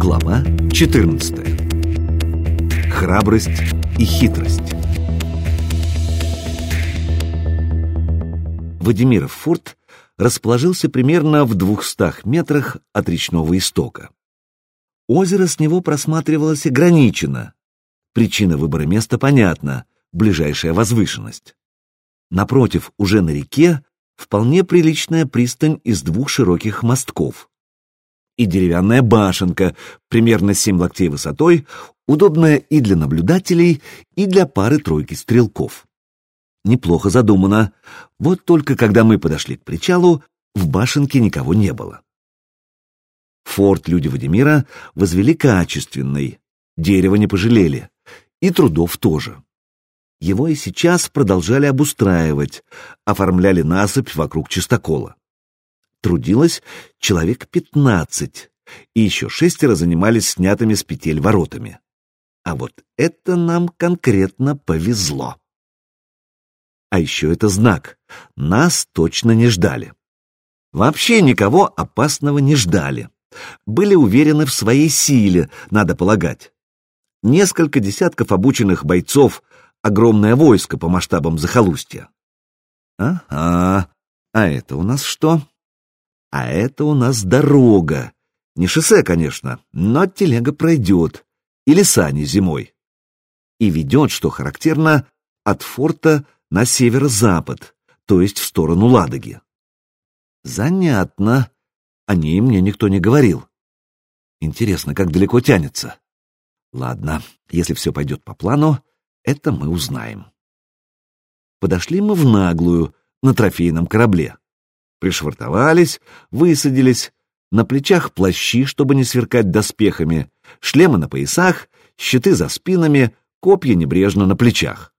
Глава 14 Храбрость и хитрость Вадимиров форт расположился примерно в двухстах метрах от речного истока. Озеро с него просматривалось ограниченно. Причина выбора места понятна — ближайшая возвышенность. Напротив, уже на реке, вполне приличная пристань из двух широких мостков и деревянная башенка, примерно 7 локтей высотой, удобная и для наблюдателей, и для пары-тройки стрелков. Неплохо задумано. Вот только когда мы подошли к причалу, в башенке никого не было. Форт люди Вадимира возвели качественный, дерева не пожалели, и трудов тоже. Его и сейчас продолжали обустраивать, оформляли насыпь вокруг чистокола трудилось человек пятнадцать, и еще шестеро занимались снятыми с петель воротами. А вот это нам конкретно повезло. А еще это знак. Нас точно не ждали. Вообще никого опасного не ждали. Были уверены в своей силе, надо полагать. Несколько десятков обученных бойцов, огромное войско по масштабам захолустья. Ага, а это у нас что? А это у нас дорога. Не шоссе, конечно, но телега пройдет. Или сани зимой. И ведет, что характерно, от форта на северо-запад, то есть в сторону Ладоги. Занятно. О ней мне никто не говорил. Интересно, как далеко тянется. Ладно, если все пойдет по плану, это мы узнаем. Подошли мы в наглую, на трофейном корабле. Пришвартовались, высадились, на плечах плащи, чтобы не сверкать доспехами, шлемы на поясах, щиты за спинами, копья небрежно на плечах.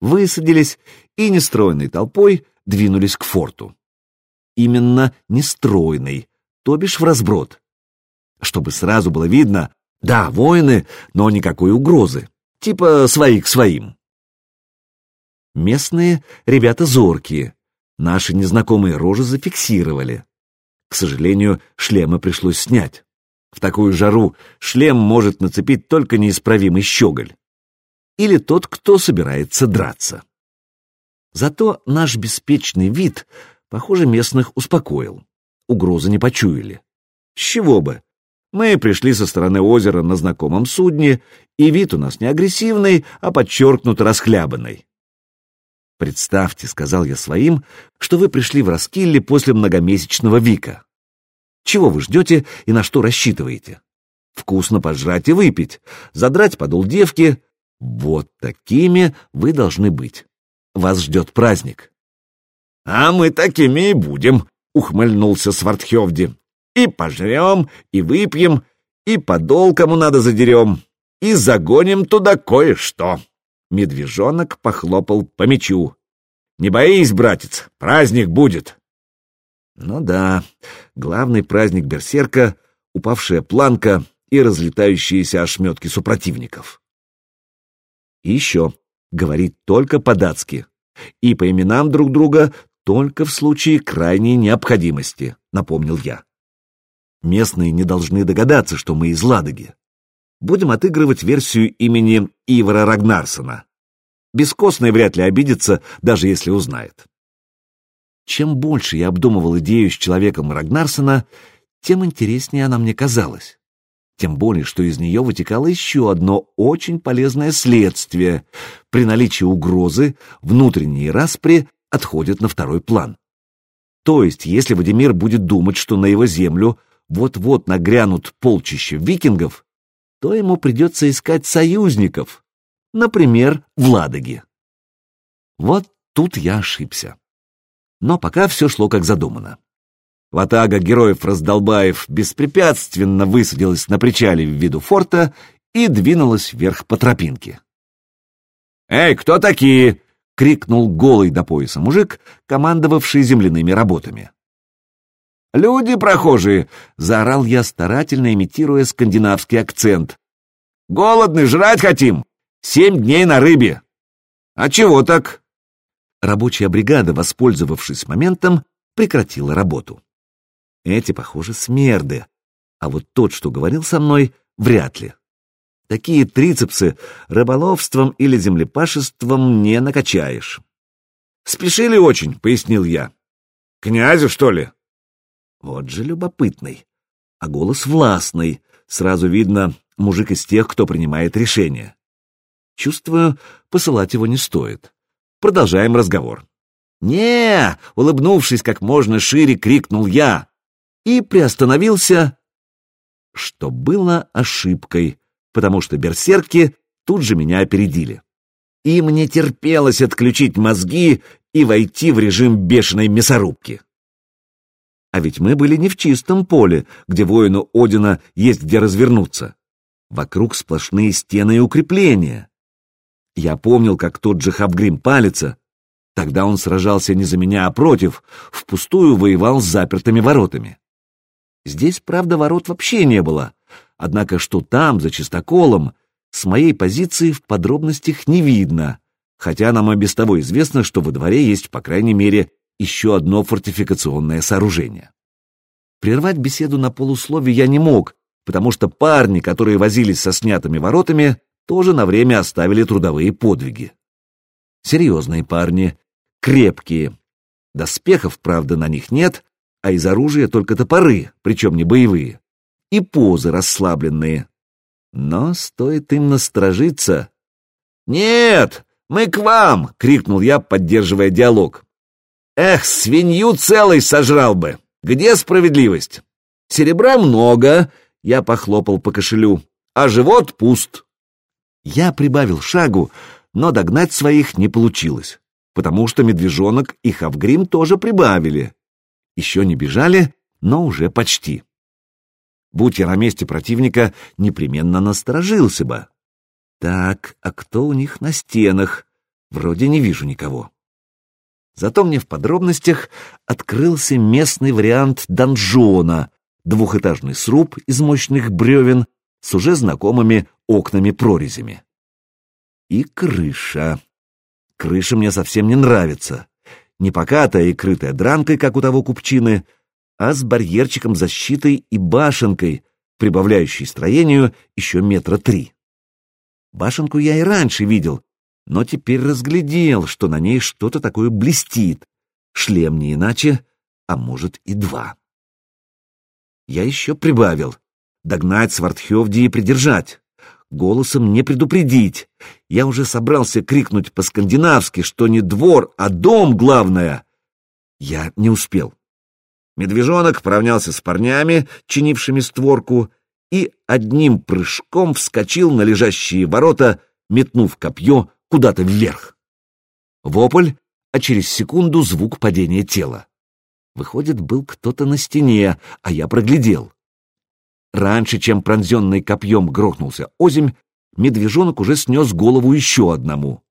Высадились и нестройной толпой двинулись к форту. Именно нестройный, то бишь в разброд. Чтобы сразу было видно, да, воины, но никакой угрозы, типа свои к своим. Местные ребята зоркие, Наши незнакомые рожи зафиксировали. К сожалению, шлемы пришлось снять. В такую жару шлем может нацепить только неисправимый щеголь. Или тот, кто собирается драться. Зато наш беспечный вид, похоже, местных успокоил. Угрозы не почуяли. С чего бы? Мы пришли со стороны озера на знакомом судне, и вид у нас не агрессивный, а подчеркнуто расхлябанный. «Представьте», — сказал я своим, — «что вы пришли в Раскилле после многомесячного Вика. Чего вы ждете и на что рассчитываете? Вкусно пожрать и выпить, задрать подол девки. Вот такими вы должны быть. Вас ждет праздник». «А мы такими и будем», — ухмыльнулся Свартхевди. «И пожрем, и выпьем, и подол кому надо задерем, и загоним туда кое-что». Медвежонок похлопал по мечу. «Не боись, братец, праздник будет!» Ну да, главный праздник берсерка — упавшая планка и разлетающиеся ошметки супротивников. И еще, говорит только по-датски, и по именам друг друга только в случае крайней необходимости, напомнил я. Местные не должны догадаться, что мы из Ладоги будем отыгрывать версию имени Ивара Рагнарсона. Бескостный вряд ли обидится, даже если узнает. Чем больше я обдумывал идею с человеком Рагнарсона, тем интереснее она мне казалась. Тем более, что из нее вытекало еще одно очень полезное следствие. При наличии угрозы внутренние распри отходят на второй план. То есть, если Вадимир будет думать, что на его землю вот-вот нагрянут полчища викингов, то ему придется искать союзников, например, в Ладоге. Вот тут я ошибся. Но пока все шло как задумано. Ватага героев-раздолбаев беспрепятственно высадилась на причале в виду форта и двинулась вверх по тропинке. «Эй, кто такие?» — крикнул голый до пояса мужик, командовавший земляными работами. «Люди прохожие!» — заорал я, старательно имитируя скандинавский акцент. «Голодны, жрать хотим! Семь дней на рыбе!» «А чего так?» Рабочая бригада, воспользовавшись моментом, прекратила работу. Эти, похоже, смерды. А вот тот, что говорил со мной, вряд ли. Такие трицепсы рыболовством или землепашеством не накачаешь. «Спешили очень», — пояснил я. «Князю, что ли?» Вот же любопытный. А голос властный. Сразу видно, мужик из тех, кто принимает решения. Чувствую, посылать его не стоит. Продолжаем разговор. не улыбнувшись как можно шире, крикнул я и приостановился, что было ошибкой, потому что берсерки тут же меня опередили. Им не терпелось отключить мозги и войти в режим бешеной мясорубки. А ведь мы были не в чистом поле, где воину Одина есть где развернуться. Вокруг сплошные стены и укрепления. Я помнил, как тот же Хабгрим палится. Тогда он сражался не за меня, а против, впустую воевал с запертыми воротами. Здесь, правда, ворот вообще не было. Однако что там, за чистоколом, с моей позиции в подробностях не видно, хотя нам и без того известно, что во дворе есть, по крайней мере, еще одно фортификационное сооружение. Прервать беседу на полуслове я не мог, потому что парни, которые возились со снятыми воротами, тоже на время оставили трудовые подвиги. Серьезные парни, крепкие. Доспехов, правда, на них нет, а из оружия только топоры, причем не боевые, и позы расслабленные, но стоит им насторожиться... «Нет, мы к вам!» — крикнул я, поддерживая диалог. «Эх, свинью целой сожрал бы! Где справедливость? Серебра много!» — я похлопал по кошелю. «А живот пуст!» Я прибавил шагу, но догнать своих не получилось, потому что медвежонок и Хавгрим тоже прибавили. Еще не бежали, но уже почти. Будь я на месте противника, непременно насторожился бы. Так, а кто у них на стенах? Вроде не вижу никого. Зато мне в подробностях открылся местный вариант донжона, двухэтажный сруб из мощных бревен с уже знакомыми окнами-прорезями. И крыша. Крыша мне совсем не нравится. Не покатая и крытая дранкой, как у того купчины, а с барьерчиком защитой и башенкой, прибавляющей строению еще метра три. Башенку я и раньше видел, но теперь разглядел, что на ней что-то такое блестит. Шлем не иначе, а может и два. Я еще прибавил. Догнать Свардхевди и придержать. Голосом не предупредить. Я уже собрался крикнуть по-скандинавски, что не двор, а дом главное. Я не успел. Медвежонок поравнялся с парнями, чинившими створку, и одним прыжком вскочил на лежащие ворота, метнув копье куда-то вверх. Вопль, а через секунду звук падения тела. Выходит, был кто-то на стене, а я проглядел. Раньше, чем пронзенный копьем грохнулся озимь, медвежонок уже снес голову еще одному,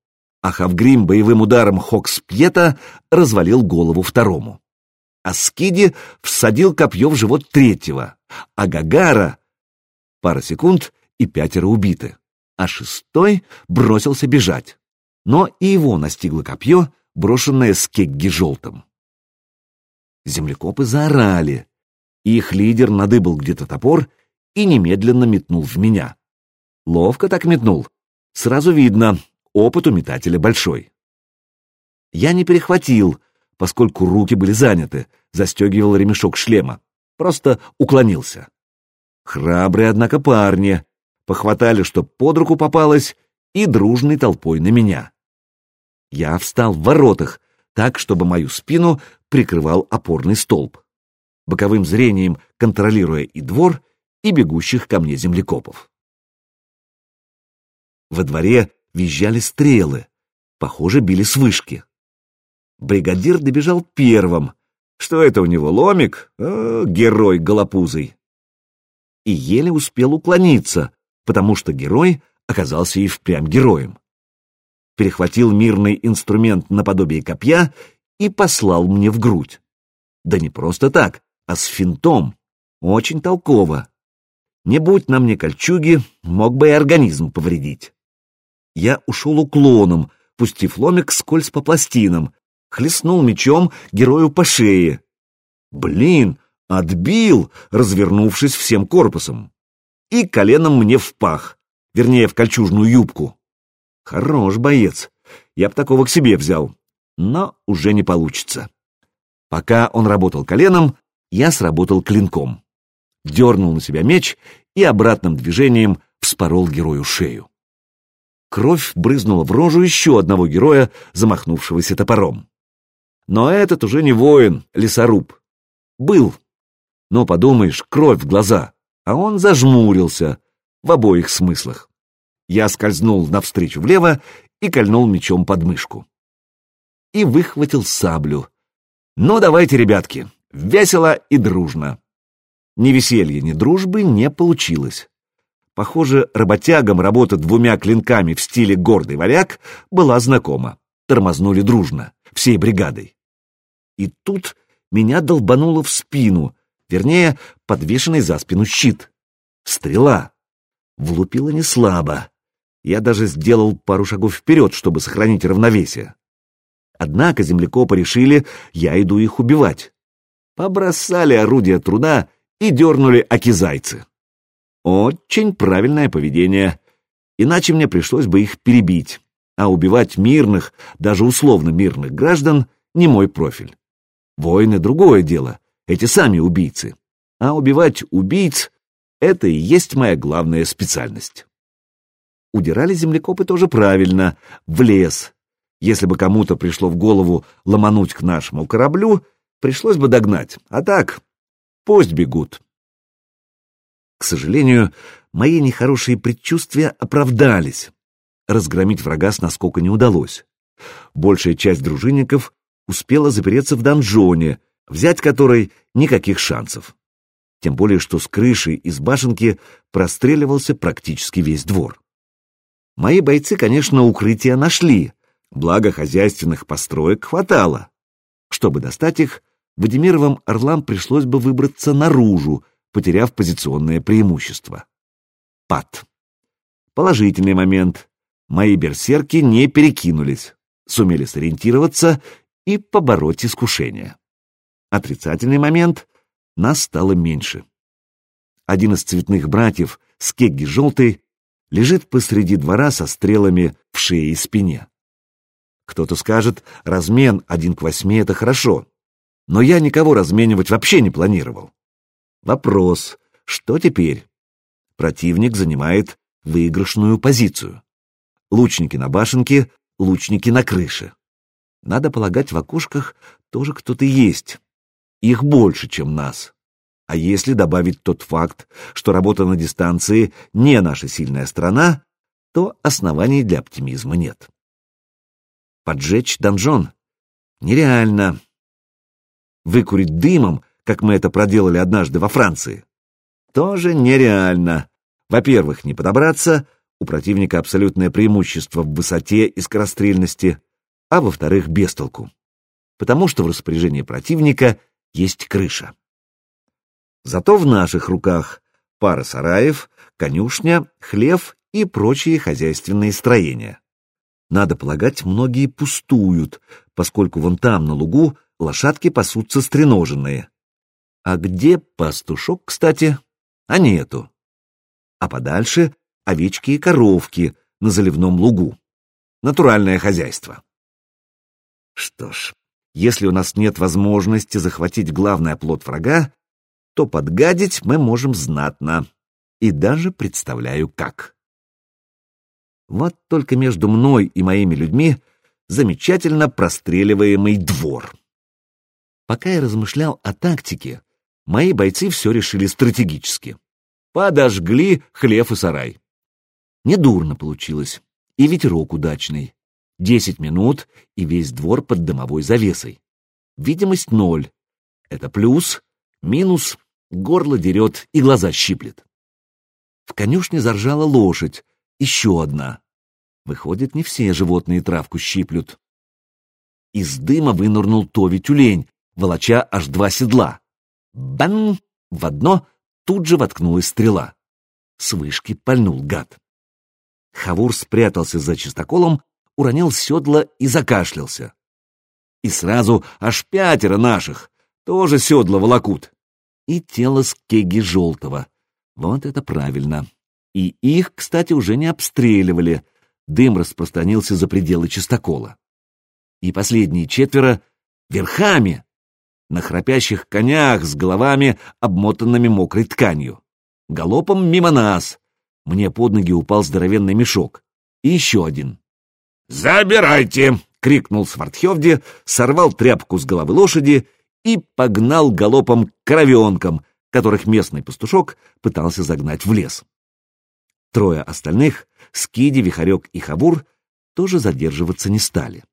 а Хавгрим боевым ударом Хокспьета развалил голову второму а Скиди всадил копье в живот третьего, а Гагара... Пара секунд, и пятеро убиты, а шестой бросился бежать. Но и его настигло копье, брошенное Скегги желтым. Землекопы заорали. Их лидер надыбал где-то топор и немедленно метнул в меня. Ловко так метнул. Сразу видно, опыт у метателя большой. Я не перехватил, поскольку руки были заняты, застегивал ремешок шлема. Просто уклонился. Храбрые, однако, парни похватали, что под руку попалось, и дружной толпой на меня. Я встал в воротах, так, чтобы мою спину прикрывал опорный столб, боковым зрением контролируя и двор, и бегущих ко мне землекопов. Во дворе визжали стрелы, похоже, били с вышки. Бригадир добежал первым. Что это у него, ломик? О, герой голопузый. И еле успел уклониться, потому что герой оказался и впрямь героем. Перехватил мирный инструмент наподобие копья и послал мне в грудь. Да не просто так, а с финтом. Очень толково. Не будь на мне кольчуги, мог бы и организм повредить. Я ушел уклоном, пустив ломик скользь по пластинам, хлестнул мечом герою по шее. Блин, Отбил, развернувшись всем корпусом. И коленом мне в пах, вернее, в кольчужную юбку. Хорош боец. Я б такого к себе взял. Но уже не получится. Пока он работал коленом, я сработал клинком. Дернул на себя меч и обратным движением вспорол герою шею. Кровь брызнула в рожу еще одного героя, замахнувшегося топором. Но этот уже не воин, лесоруб. Был. Но подумаешь, кровь в глаза. А он зажмурился. В обоих смыслах. Я скользнул навстречу влево и кольнул мечом под мышку. И выхватил саблю. Ну, давайте, ребятки, весело и дружно. Ни веселья, ни дружбы не получилось. Похоже, работягам работа двумя клинками в стиле гордый варяг была знакома. Тормознули дружно, всей бригадой. И тут меня долбануло в спину, вернее, подвешенный за спину щит. Стрела. Влупила не слабо. Я даже сделал пару шагов вперед, чтобы сохранить равновесие. Однако землекопы решили, я иду их убивать. Побросали орудия труда и дернули окизайцы. Очень правильное поведение. Иначе мне пришлось бы их перебить. А убивать мирных, даже условно мирных граждан, не мой профиль. Воины — другое дело, эти сами убийцы. А убивать убийц — это и есть моя главная специальность. Удирали землекопы тоже правильно, в лес. Если бы кому-то пришло в голову ломануть к нашему кораблю, пришлось бы догнать. А так, пусть бегут. К сожалению, мои нехорошие предчувствия оправдались. Разгромить врага с наскока не удалось. Большая часть дружинников успела запереться в донжоне, взять который никаких шансов. Тем более, что с крыши из башенки простреливался практически весь двор. Мои бойцы, конечно, укрытия нашли, благо хозяйственных построек хватало. Чтобы достать их, Вадимировым орлам пришлось бы выбраться наружу, потеряв позиционное преимущество. Пад. Положительный момент. Мои берсерки не перекинулись, сумели сориентироваться и побороть искушение. Отрицательный момент — нас стало меньше. Один из цветных братьев, скегги желтый, лежит посреди двора со стрелами в шее и спине. Кто-то скажет, размен один к восьми — это хорошо, но я никого разменивать вообще не планировал. Вопрос, что теперь? Противник занимает выигрышную позицию. Лучники на башенке, лучники на крыше. Надо полагать, в окошках тоже кто-то есть. Их больше, чем нас. А если добавить тот факт, что работа на дистанции не наша сильная страна, то оснований для оптимизма нет. Поджечь донжон? Нереально. Выкурить дымом как мы это проделали однажды во Франции, тоже нереально. Во-первых, не подобраться, у противника абсолютное преимущество в высоте и скорострельности, а во-вторых, без толку, потому что в распоряжении противника есть крыша. Зато в наших руках пара сараев, конюшня, хлев и прочие хозяйственные строения. Надо полагать, многие пустуют, поскольку вон там, на лугу, лошадки пасутся стреноженные. А где пастушок, кстати? А нету. А подальше овечки и коровки на заливном лугу. Натуральное хозяйство. Что ж, если у нас нет возможности захватить главный оплот врага, то подгадить мы можем знатно. И даже представляю, как. Вот только между мной и моими людьми замечательно простреливаемый двор. Пока я размышлял о тактике, мои бойцы все решили стратегически. Подожгли хлев и сарай. Недурно получилось, и ветерок удачный. Десять минут, и весь двор под дымовой завесой. Видимость ноль. Это плюс, минус, горло дерет и глаза щиплет. В конюшне заржала лошадь, еще одна. Выходит, не все животные травку щиплют. Из дыма вынырнул Тови тюлень, волоча аж два седла. Бан! В одно тут же воткнулась стрела. С вышки пальнул гад. Хавур спрятался за чистоколом, уронил седла и закашлялся. И сразу аж пятеро наших, тоже седла волокут. и тело скеги желтого. Вот это правильно. И их, кстати, уже не обстреливали. Дым распространился за пределы чистокола. И последние четверо верхами, на храпящих конях с головами, обмотанными мокрой тканью. Галопом мимо нас. Мне под ноги упал здоровенный мешок. И еще один. «Забирайте!» — крикнул Свардхевди, сорвал тряпку с головы лошади и погнал галопом к коровенкам, которых местный пастушок пытался загнать в лес. Трое остальных, Скиди, Вихарек и Хавур, тоже задерживаться не стали.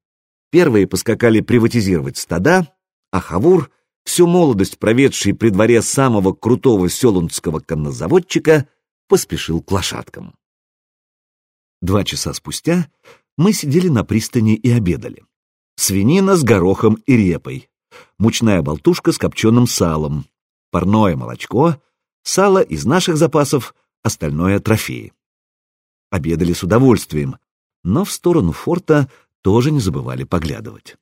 Первые поскакали приватизировать стада, а Хавур, всю молодость проведший при дворе самого крутого селунского коннозаводчика, поспешил к лошадкам. Два часа спустя мы сидели на пристани и обедали. Свинина с горохом и репой, мучная болтушка с копченым салом, парное молочко, сало из наших запасов, остальное — трофеи. Обедали с удовольствием, но в сторону форта тоже не забывали поглядывать.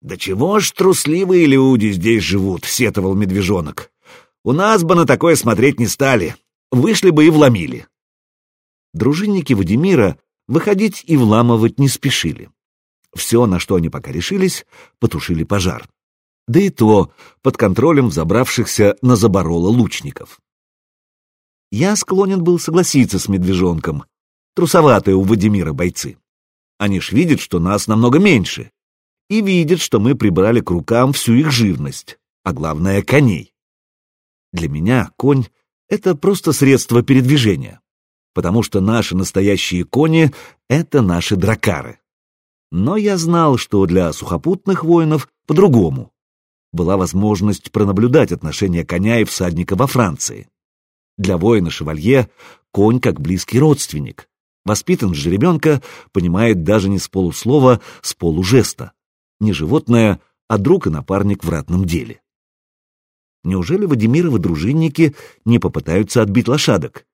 «Да чего ж трусливые люди здесь живут», — сетовал медвежонок. «У нас бы на такое смотреть не стали, вышли бы и вломили». Дружинники Вадимира выходить и вламывать не спешили. Все, на что они пока решились, потушили пожар. Да и то под контролем взобравшихся на заборола лучников. Я склонен был согласиться с медвежонком. Трусоватые у Вадимира бойцы. Они ж видят, что нас намного меньше. И видят, что мы прибрали к рукам всю их живность, а главное — коней. Для меня конь — это просто средство передвижения потому что наши настоящие кони — это наши дракары. Но я знал, что для сухопутных воинов по-другому. Была возможность пронаблюдать отношения коня и всадника во Франции. Для воина-шевалье конь как близкий родственник. Воспитан же ребенка, понимает даже не с полуслова, с полужеста. Не животное, а друг и напарник в ратном деле. Неужели Вадимировы дружинники не попытаются отбить лошадок?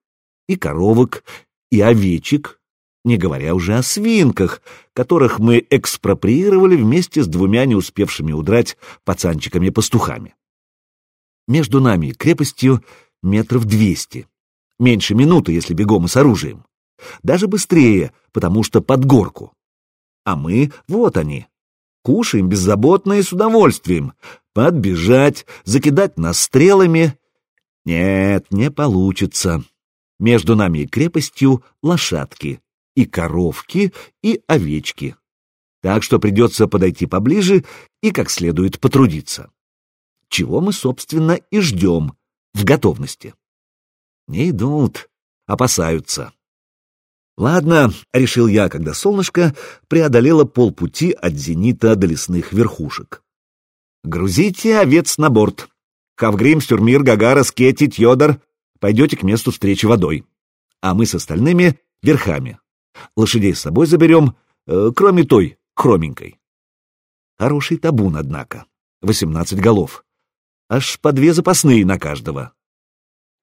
И коровок, и овечек, не говоря уже о свинках, которых мы экспроприировали вместе с двумя не успевшими удрать пацанчиками-пастухами. Между нами и крепостью метров двести. Меньше минуты, если бегом и с оружием. Даже быстрее, потому что под горку. А мы, вот они, кушаем беззаботно и с удовольствием. Подбежать, закидать нас стрелами. Нет, не получится. Между нами и крепостью лошадки, и коровки, и овечки. Так что придется подойти поближе и как следует потрудиться. Чего мы, собственно, и ждем в готовности. Не идут, опасаются. Ладно, решил я, когда солнышко преодолело полпути от зенита до лесных верхушек. Грузите овец на борт. Хавгрим, Стюрмир, Гагара, Скетти, Тьодор пойдете к месту встречи водой, а мы с остальными — верхами. Лошадей с собой заберем, э, кроме той, хроменькой. Хороший табун, однако. Восемнадцать голов. Аж по две запасные на каждого.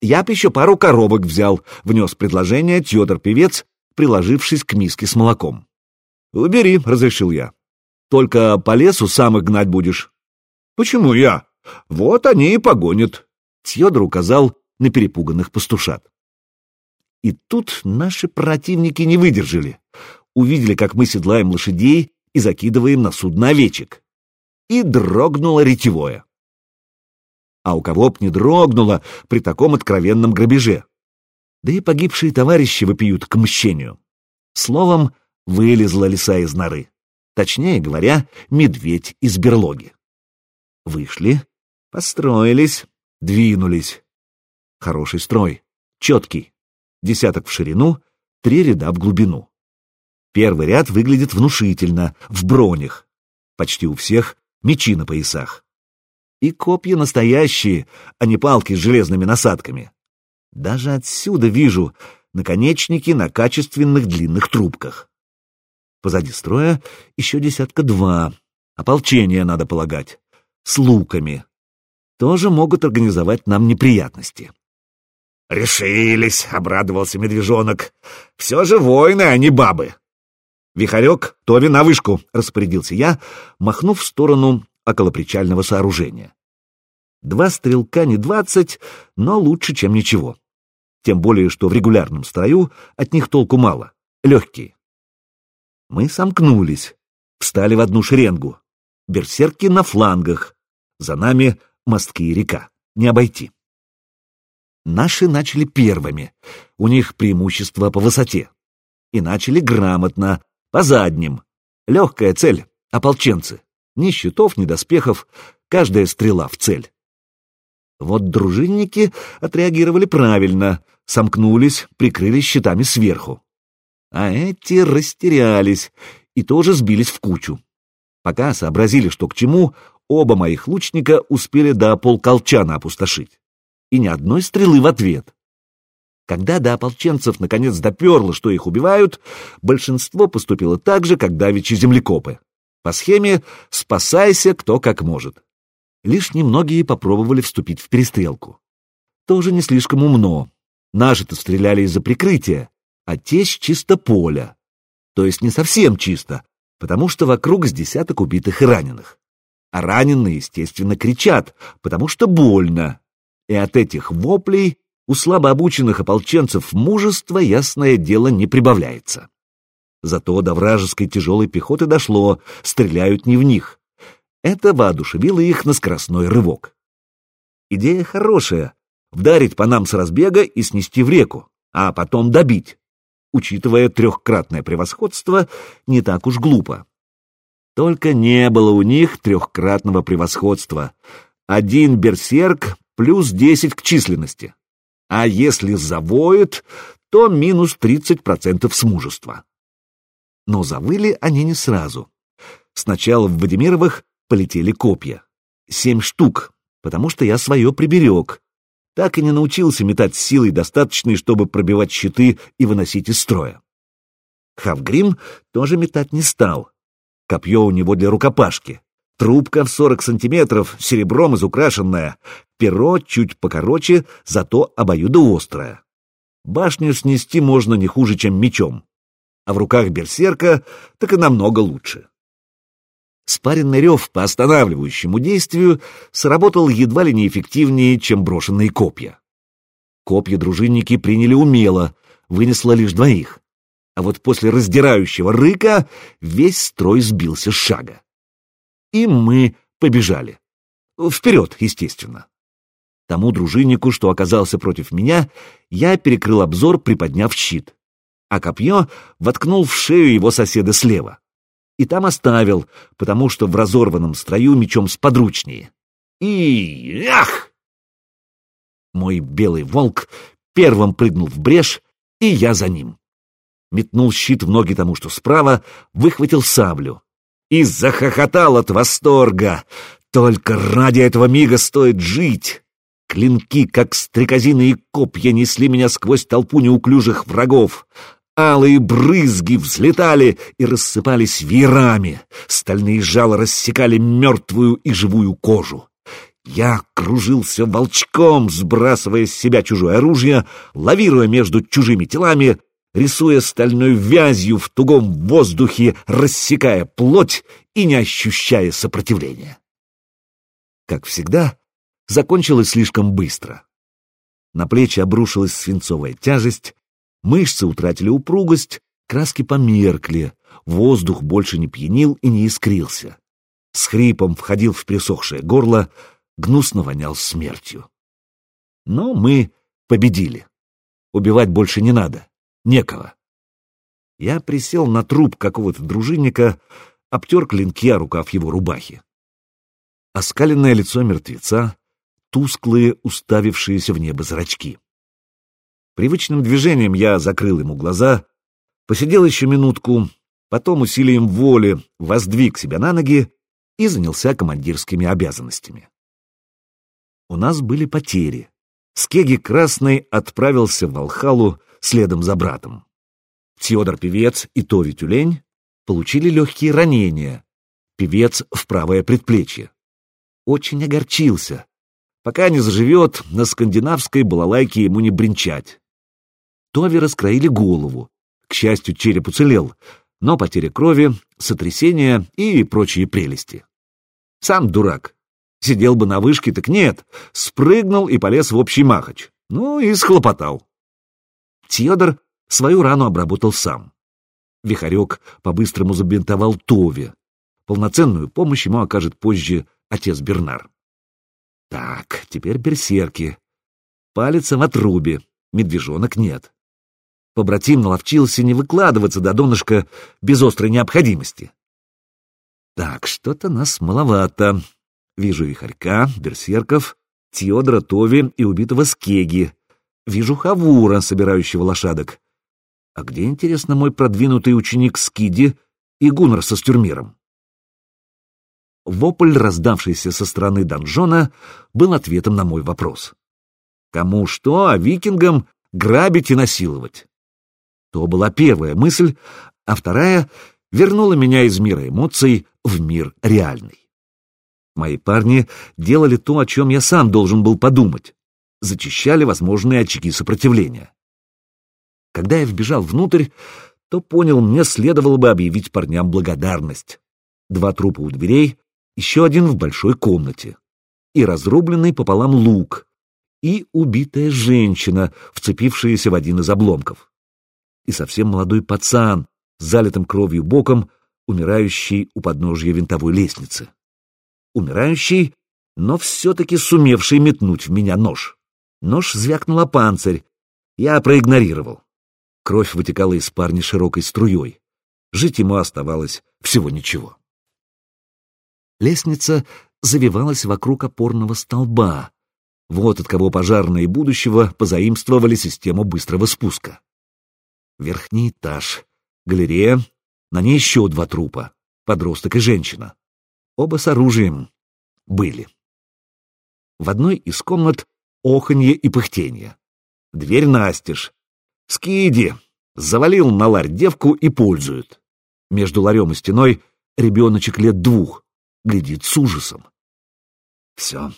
Я б еще пару коробок взял, внес предложение Тьодор-певец, приложившись к миске с молоком. «Убери», — разрешил я. «Только по лесу сам гнать будешь». «Почему я? Вот они и погонят». Тьодор указал на перепуганных пастушат. И тут наши противники не выдержали. Увидели, как мы седлаем лошадей и закидываем на судно овечек. И дрогнуло ретевое. А у кого б не дрогнуло при таком откровенном грабеже. Да и погибшие товарищи вопиют к мщению. Словом, вылезла лиса из норы. Точнее говоря, медведь из берлоги. Вышли, построились, двинулись. Хороший строй, четкий. Десяток в ширину, три ряда в глубину. Первый ряд выглядит внушительно, в бронях. Почти у всех мечи на поясах. И копья настоящие, а не палки с железными насадками. Даже отсюда вижу наконечники на качественных длинных трубках. Позади строя еще десятка два. Ополчение, надо полагать. С луками. Тоже могут организовать нам неприятности. «Решились!» — обрадовался медвежонок. «Все же воины, а не бабы!» «Вихарек, Тови на вышку!» — распорядился я, махнув в сторону околопричального сооружения. Два стрелка не двадцать, но лучше, чем ничего. Тем более, что в регулярном строю от них толку мало, легкие. Мы сомкнулись, встали в одну шеренгу. Берсерки на флангах. За нами мостки и река. Не обойти. Наши начали первыми. У них преимущество по высоте. И начали грамотно, по задним. Легкая цель — ополченцы. Ни щитов, ни доспехов, каждая стрела в цель. Вот дружинники отреагировали правильно, сомкнулись, прикрылись щитами сверху. А эти растерялись и тоже сбились в кучу. Пока сообразили, что к чему, оба моих лучника успели до полколчана опустошить. И ни одной стрелы в ответ. Когда до ополченцев наконец доперло, что их убивают, большинство поступило так же, как давичи землекопы. По схеме «спасайся кто как может». Лишь немногие попробовали вступить в перестрелку. Тоже не слишком умно. Наши-то стреляли из-за прикрытия, а те с чисто поля. То есть не совсем чисто, потому что вокруг с десяток убитых и раненых. А раненые, естественно, кричат, потому что больно. И от этих воплей у слабообученных ополченцев мужества, ясное дело, не прибавляется. Зато до вражеской тяжелой пехоты дошло, стреляют не в них. Это воодушевило их на скоростной рывок. Идея хорошая — вдарить по нам с разбега и снести в реку, а потом добить. Учитывая трехкратное превосходство, не так уж глупо. Только не было у них трехкратного превосходства. Один берсерк плюс десять к численности а если завоет, то минус 30% с мужества. Но завыли они не сразу. Сначала в Вадимировых полетели копья. Семь штук, потому что я свое приберег. Так и не научился метать силой достаточной, чтобы пробивать щиты и выносить из строя. Хавгрим тоже метать не стал. Копье у него для рукопашки. Трубка в 40 сантиметров, серебром изукрашенная, перо чуть покороче, зато обоюдоострое. Башню снести можно не хуже, чем мечом, а в руках берсерка так и намного лучше. Спаренный рев по останавливающему действию сработал едва ли не эффективнее, чем брошенные копья. Копья дружинники приняли умело, вынесло лишь двоих. А вот после раздирающего рыка весь строй сбился с шага и мы побежали. Вперед, естественно. Тому дружиннику, что оказался против меня, я перекрыл обзор, приподняв щит, а копье воткнул в шею его соседа слева. И там оставил, потому что в разорванном строю мечом сподручнее. И... ах! Мой белый волк первым прыгнул в брешь, и я за ним. Метнул щит в ноги тому, что справа, выхватил саблю и захохотал от восторга. Только ради этого мига стоит жить. Клинки, как стрекозины и копья, несли меня сквозь толпу неуклюжих врагов. Алые брызги взлетали и рассыпались веерами. Стальные жало рассекали мертвую и живую кожу. Я кружился волчком, сбрасывая с себя чужое оружие, лавируя между чужими телами, рисуя стальной вязью в тугом воздухе, рассекая плоть и не ощущая сопротивления. Как всегда, закончилось слишком быстро. На плечи обрушилась свинцовая тяжесть, мышцы утратили упругость, краски померкли, воздух больше не пьянил и не искрился. С хрипом входил в пересохшее горло, гнусно вонял смертью. Но мы победили. Убивать больше не надо некого. Я присел на труп какого-то дружинника, обтер клинки о рукав его рубахи. Оскаленное лицо мертвеца, тусклые, уставившиеся в небо зрачки. Привычным движением я закрыл ему глаза, посидел еще минутку, потом усилием воли воздвиг себя на ноги и занялся командирскими обязанностями. У нас были потери. Скеги Красный отправился в Волхалу следом за братом. Теодор Певец и Тори Тюлень получили легкие ранения. Певец в правое предплечье. Очень огорчился. Пока не заживет, на скандинавской балалайке ему не бренчать. Тови раскроили голову. К счастью, череп уцелел, но потеря крови, сотрясение и прочие прелести. Сам дурак. Сидел бы на вышке, так нет. Спрыгнул и полез в общий махач. Ну и схлопотал. Тьодор свою рану обработал сам. Вихарек по-быстрому забинтовал Тове. Полноценную помощь ему окажет позже отец Бернар. Так, теперь берсерки. Палец в отрубе, медвежонок нет. Побратим наловчился не выкладываться до донышка без острой необходимости. Так, что-то нас маловато. Вижу вихарька, берсерков, Теодора Тови и убитого Скеги. Вижу Хавура, собирающего лошадок. А где, интересно, мой продвинутый ученик Скиди и Гуннар со стюрмиром? Вопль, раздавшийся со стороны донжона, был ответом на мой вопрос. Кому что, а викингам грабить и насиловать? То была первая мысль, а вторая вернула меня из мира эмоций в мир реальный. Мои парни делали то, о чем я сам должен был подумать. Зачищали возможные очаги сопротивления. Когда я вбежал внутрь, то понял, мне следовало бы объявить парням благодарность. Два трупа у дверей, еще один в большой комнате. И разрубленный пополам лук, и убитая женщина, вцепившаяся в один из обломков. И совсем молодой пацан, залитым кровью боком, умирающий у подножья винтовой лестницы умирающий, но все-таки сумевший метнуть в меня нож. Нож звякнул о панцирь. Я проигнорировал. Кровь вытекала из парня широкой струей. Жить ему оставалось всего ничего. Лестница завивалась вокруг опорного столба. Вот от кого пожарные будущего позаимствовали систему быстрого спуска. Верхний этаж, галерея, на ней еще два трупа, подросток и женщина. Оба с оружием. Были. В одной из комнат оханье и пыхтенье. Дверь настежь. Скиди! Завалил на ларь девку и пользует. Между ларем и стеной ребеночек лет двух. Глядит с ужасом. Все.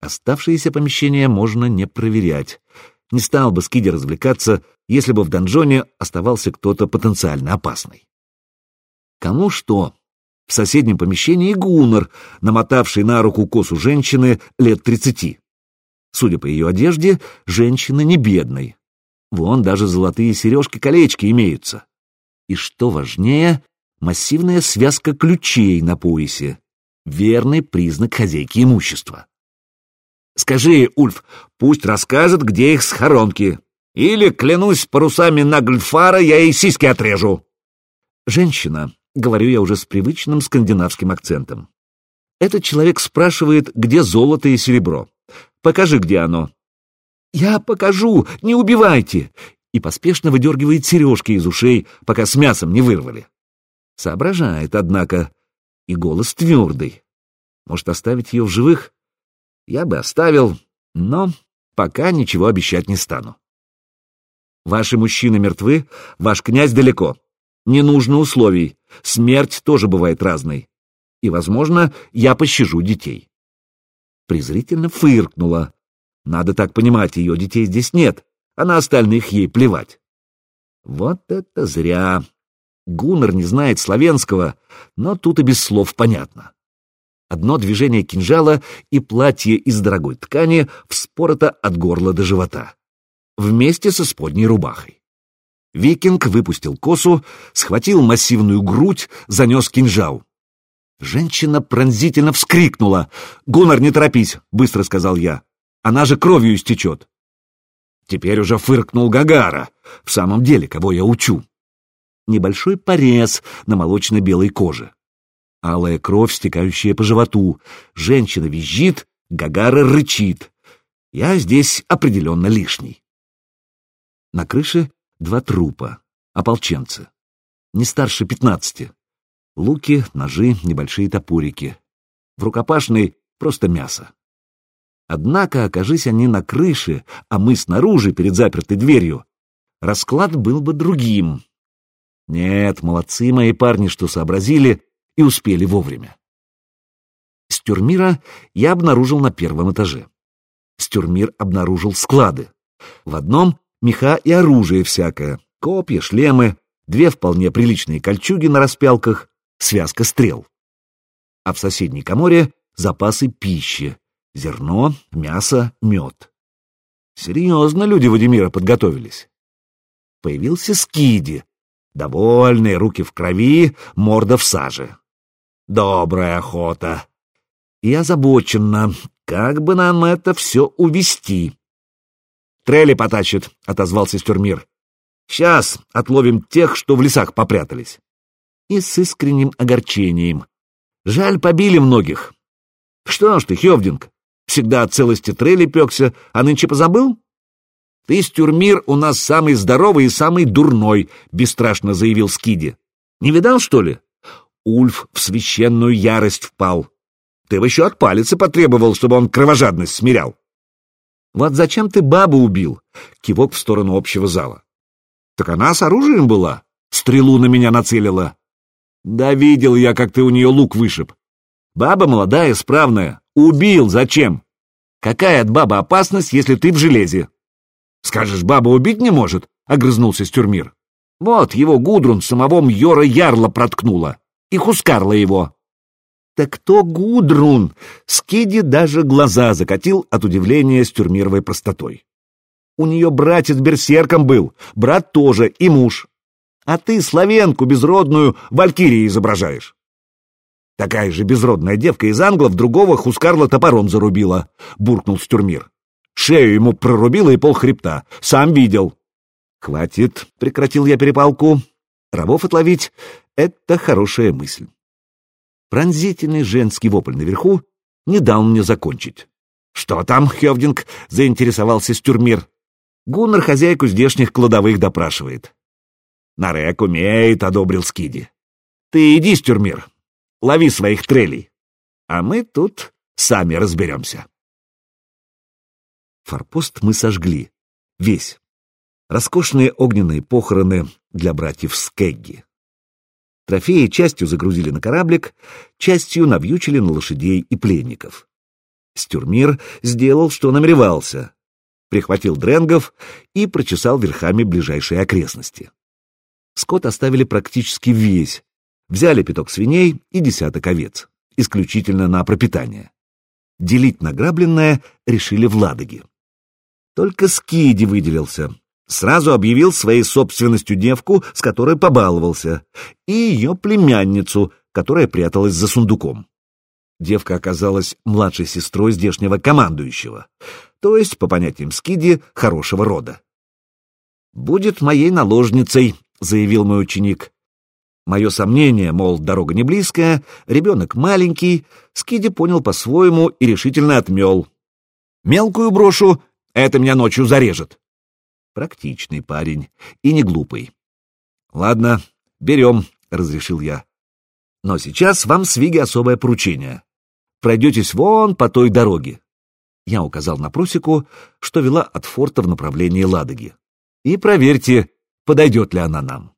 Оставшиеся помещения можно не проверять. Не стал бы Скиди развлекаться, если бы в донжоне оставался кто-то потенциально опасный. Кому что, в соседнем помещении Гуннер, намотавший на руку косу женщины лет тридцати. Судя по ее одежде, женщина не бедной. Вон даже золотые сережки-колечки имеются. И что важнее, массивная связка ключей на поясе. Верный признак хозяйки имущества. Скажи, Ульф, пусть расскажет, где их схоронки. Или, клянусь парусами Нагльфара, я ей сиськи отрежу. Женщина, говорю я уже с привычным скандинавским акцентом. Этот человек спрашивает, где золото и серебро. Покажи, где оно. Я покажу, не убивайте! И поспешно выдергивает сережки из ушей, пока с мясом не вырвали. Соображает, однако, и голос твердый. Может, оставить ее в живых? Я бы оставил, но пока ничего обещать не стану. Ваши мужчины мертвы, ваш князь далеко. Не нужно условий. Смерть тоже бывает разной. И, возможно, я пощажу детей. Презрительно фыркнула. Надо так понимать, ее детей здесь нет, а на остальных ей плевать. Вот это зря. Гуннер не знает славянского, но тут и без слов понятно. Одно движение кинжала, и платье из дорогой ткани вспорото от горла до живота. Вместе со сподней рубахой. Викинг выпустил косу, схватил массивную грудь, занес кинжал. Женщина пронзительно вскрикнула. «Гуннар, не торопись!» — быстро сказал я. «Она же кровью истечет!» Теперь уже фыркнул Гагара. В самом деле, кого я учу? Небольшой порез на молочно-белой коже. Алая кровь, стекающая по животу. Женщина визжит, Гагара рычит. Я здесь определенно лишний. На крыше Два трупа. Ополченцы. Не старше пятнадцати. Луки, ножи, небольшие топорики. В рукопашной просто мясо. Однако, окажись они на крыше, а мы снаружи, перед запертой дверью, расклад был бы другим. Нет, молодцы мои парни, что сообразили и успели вовремя. Стюрмира я обнаружил на первом этаже. Стюрмир обнаружил склады. В одном меха и оружие всякое, копья, шлемы, две вполне приличные кольчуги на распялках, связка стрел. А в соседней коморе запасы пищи, зерно, мясо, мед. Серьезно люди Вадимира подготовились. Появился Скиди, довольный, руки в крови, морда в саже. Добрая охота. И озабоченно, как бы нам это все увести. Трели потащит, — отозвался Стюрмир. Сейчас отловим тех, что в лесах попрятались. И с искренним огорчением. Жаль, побили многих. Что ж ты, Хевдинг, всегда от целости трели пекся, а нынче позабыл? Ты, Стюрмир, у нас самый здоровый и самый дурной, — бесстрашно заявил Скиди. Не видал, что ли? Ульф в священную ярость впал. Ты еще от палицы потребовал, чтобы он кровожадность смирял. Вот зачем ты бабу убил? Кивок в сторону общего зала. Так она с оружием была. Стрелу на меня нацелила. Да видел я, как ты у нее лук вышиб. Баба молодая, справная. Убил зачем? Какая от бабы опасность, если ты в железе? Скажешь, баба убить не может? Огрызнулся Стюрмир. Вот его Гудрун самого Мьора Ярла проткнула. И хускарла его. Так кто Гудрун? Скиди даже глаза закатил от удивления Стюрмировой простотой. У нее братец берсерком был, брат тоже и муж. А ты славенку безродную валькирии изображаешь. Такая же безродная девка из англов другого Хускарла топором зарубила, буркнул Стюрмир. Шею ему прорубила и пол хребта. Сам видел. Хватит, прекратил я перепалку. Рабов отловить — это хорошая мысль. Пронзительный женский вопль наверху не дал мне закончить. «Что там, Хевдинг?» — заинтересовался Стюрмир. Гуннар хозяйку здешних кладовых допрашивает. Нарек умеет, одобрил Скиди. Ты иди, Стюрмир, лови своих трелей, а мы тут сами разберемся. Форпост мы сожгли. Весь. Роскошные огненные похороны для братьев Скегги. Трофеи частью загрузили на кораблик, частью навьючили на лошадей и пленников. Стюрмир сделал, что намеревался прихватил дренгов и прочесал верхами ближайшие окрестности. Скот оставили практически весь, взяли пяток свиней и десяток овец, исключительно на пропитание. Делить награбленное решили в Ладоге. Только Скиди выделился, сразу объявил своей собственностью девку, с которой побаловался, и ее племянницу, которая пряталась за сундуком. Девка оказалась младшей сестрой здешнего командующего, то есть, по понятиям Скиди, хорошего рода. «Будет моей наложницей», — заявил мой ученик. Мое сомнение, мол, дорога не близкая, ребенок маленький, Скиди понял по-своему и решительно отмел. «Мелкую брошу, это меня ночью зарежет». Практичный парень и не глупый. «Ладно, берем», — разрешил я. «Но сейчас вам с Виги особое поручение пройдетесь вон по той дороге. Я указал на просеку, что вела от форта в направлении Ладоги. И проверьте, подойдет ли она нам.